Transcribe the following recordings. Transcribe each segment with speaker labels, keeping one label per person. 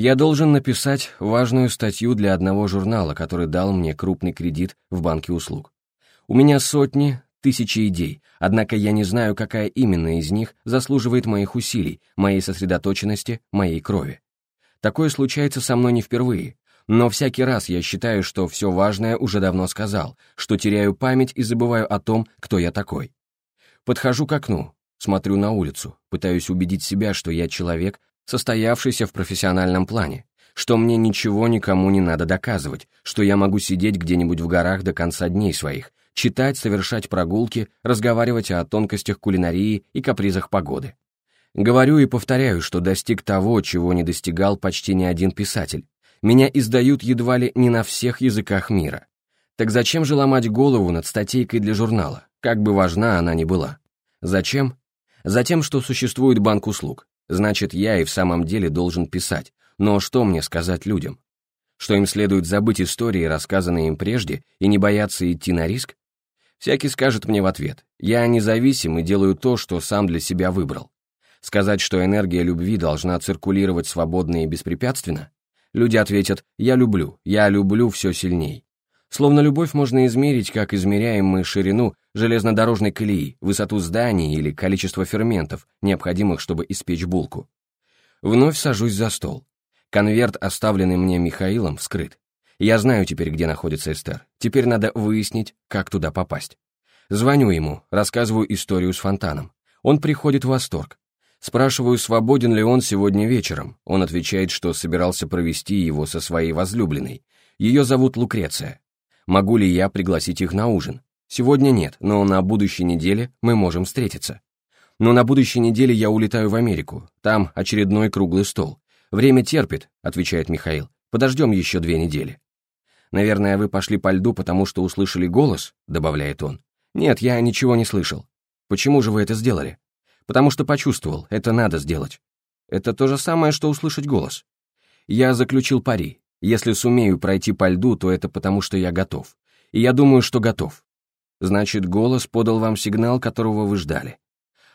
Speaker 1: Я должен написать важную статью для одного журнала, который дал мне крупный кредит в банке услуг. У меня сотни, тысячи идей, однако я не знаю, какая именно из них заслуживает моих усилий, моей сосредоточенности, моей крови. Такое случается со мной не впервые, но всякий раз я считаю, что все важное уже давно сказал, что теряю память и забываю о том, кто я такой. Подхожу к окну, смотрю на улицу, пытаюсь убедить себя, что я человек, состоявшийся в профессиональном плане, что мне ничего никому не надо доказывать, что я могу сидеть где-нибудь в горах до конца дней своих, читать, совершать прогулки, разговаривать о тонкостях кулинарии и капризах погоды. Говорю и повторяю, что достиг того, чего не достигал почти ни один писатель. Меня издают едва ли не на всех языках мира. Так зачем же ломать голову над статейкой для журнала, как бы важна она ни была? Зачем? Затем, что существует банк услуг, Значит, я и в самом деле должен писать. Но что мне сказать людям? Что им следует забыть истории, рассказанные им прежде, и не бояться идти на риск? Всякий скажет мне в ответ, я независим и делаю то, что сам для себя выбрал. Сказать, что энергия любви должна циркулировать свободно и беспрепятственно? Люди ответят, я люблю, я люблю все сильней. Словно любовь можно измерить, как измеряем мы ширину железнодорожной колеи, высоту зданий или количество ферментов, необходимых, чтобы испечь булку. Вновь сажусь за стол. Конверт, оставленный мне Михаилом, вскрыт. Я знаю теперь, где находится Эстер. Теперь надо выяснить, как туда попасть. Звоню ему, рассказываю историю с фонтаном. Он приходит в восторг. Спрашиваю, свободен ли он сегодня вечером. Он отвечает, что собирался провести его со своей возлюбленной. Ее зовут Лукреция. Могу ли я пригласить их на ужин? Сегодня нет, но на будущей неделе мы можем встретиться. Но на будущей неделе я улетаю в Америку. Там очередной круглый стол. Время терпит, отвечает Михаил. Подождем еще две недели. Наверное, вы пошли по льду, потому что услышали голос, добавляет он. Нет, я ничего не слышал. Почему же вы это сделали? Потому что почувствовал, это надо сделать. Это то же самое, что услышать голос. Я заключил пари. Если сумею пройти по льду, то это потому, что я готов. И я думаю, что готов. Значит, голос подал вам сигнал, которого вы ждали.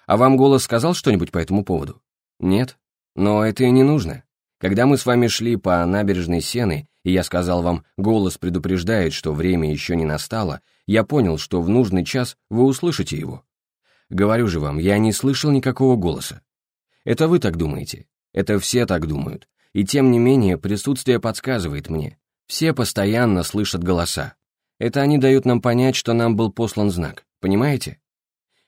Speaker 1: А вам голос сказал что-нибудь по этому поводу? Нет? Но это и не нужно. Когда мы с вами шли по набережной Сены, и я сказал вам, голос предупреждает, что время еще не настало, я понял, что в нужный час вы услышите его. Говорю же вам, я не слышал никакого голоса. Это вы так думаете. Это все так думают. И тем не менее, присутствие подсказывает мне. Все постоянно слышат голоса. Это они дают нам понять, что нам был послан знак. Понимаете?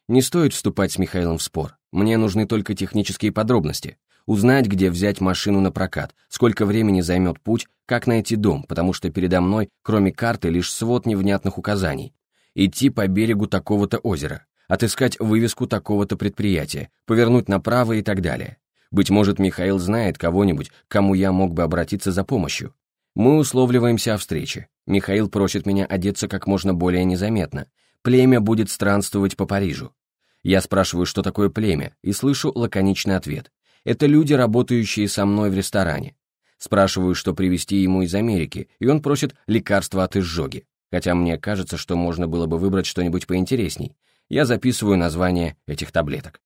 Speaker 1: Не стоит вступать с Михаилом в спор. Мне нужны только технические подробности. Узнать, где взять машину на прокат, сколько времени займет путь, как найти дом, потому что передо мной, кроме карты, лишь свод невнятных указаний. Идти по берегу такого-то озера, отыскать вывеску такого-то предприятия, повернуть направо и так далее. Быть может, Михаил знает кого-нибудь, кому я мог бы обратиться за помощью. Мы условливаемся о встрече. Михаил просит меня одеться как можно более незаметно. Племя будет странствовать по Парижу. Я спрашиваю, что такое племя, и слышу лаконичный ответ. Это люди, работающие со мной в ресторане. Спрашиваю, что привезти ему из Америки, и он просит лекарства от изжоги. Хотя мне кажется, что можно было бы выбрать что-нибудь поинтересней. Я записываю название этих таблеток.